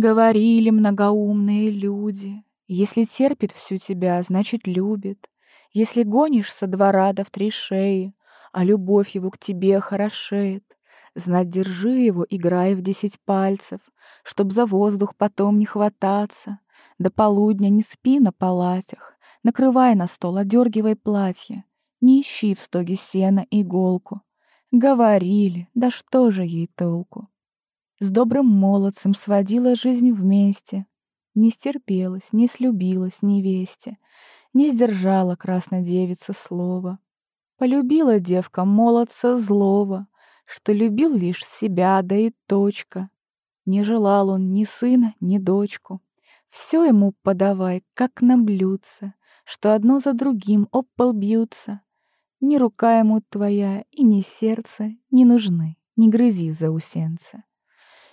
Говорили многоумные люди, Если терпит всю тебя, значит, любит. Если гонишь со двора до в три шеи, А любовь его к тебе хорошеет, Знать держи его, играя в десять пальцев, Чтоб за воздух потом не хвататься. До полудня не спи на палатях, Накрывай на стол, одергивай платье, Не ищи в стоге сена иголку. Говорили, да что же ей толку? С добрым молодцем сводила жизнь вместе, Не стерпелась, не слюбилась невесте, Не сдержала красная девица слова. Полюбила девка молодца злого, Что любил лишь себя, да и точка. Не желал он ни сына, ни дочку. Все ему подавай, как на блюдце, Что одно за другим об пол бьются. Ни рука ему твоя и ни сердце Не нужны, не грызи заусенца.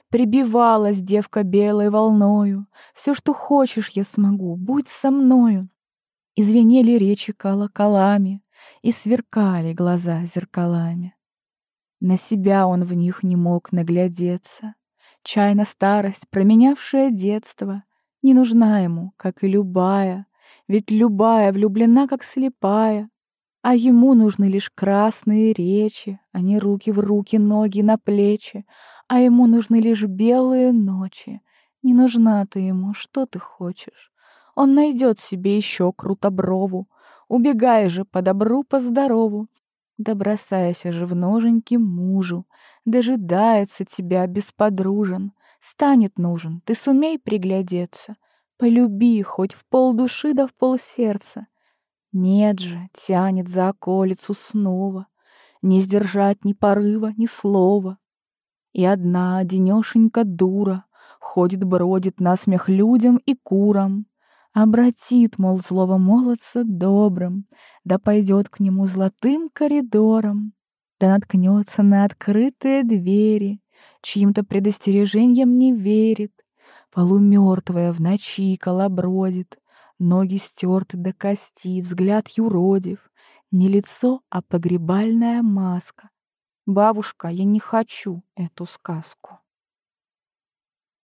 Прибивалась девка белой волною. Все, что хочешь, я смогу, будь со мною. И звенели речи колоколами, И сверкали глаза зеркалами. На себя он в них не мог наглядеться. Чайна старость, променявшая детство, Не нужна ему, как и любая, Ведь любая влюблена, как слепая. А ему нужны лишь красные речи, А не руки в руки, ноги на плечи, а ему нужны лишь белые ночи. Не нужна ты ему, что ты хочешь? Он найдет себе еще крутоброву. Убегай же по добру, по здорову. Да бросайся же в ноженьки мужу. Дожидается тебя бесподружен. Станет нужен, ты сумей приглядеться. Полюби хоть в пол души да в пол сердца. Нет же, тянет за околицу снова. Не сдержать ни порыва, ни слова. И одна одинешенька дура Ходит-бродит на смех людям и курам. Обратит, мол, слово молодца добрым, Да пойдет к нему золотым коридором, Да наткнется на открытые двери, Чьим-то предостережением не верит, Полумертвая в ночи колобродит, Ноги стерты до кости, взгляд юродив, Не лицо, а погребальная маска, Бабушка, я не хочу эту сказку.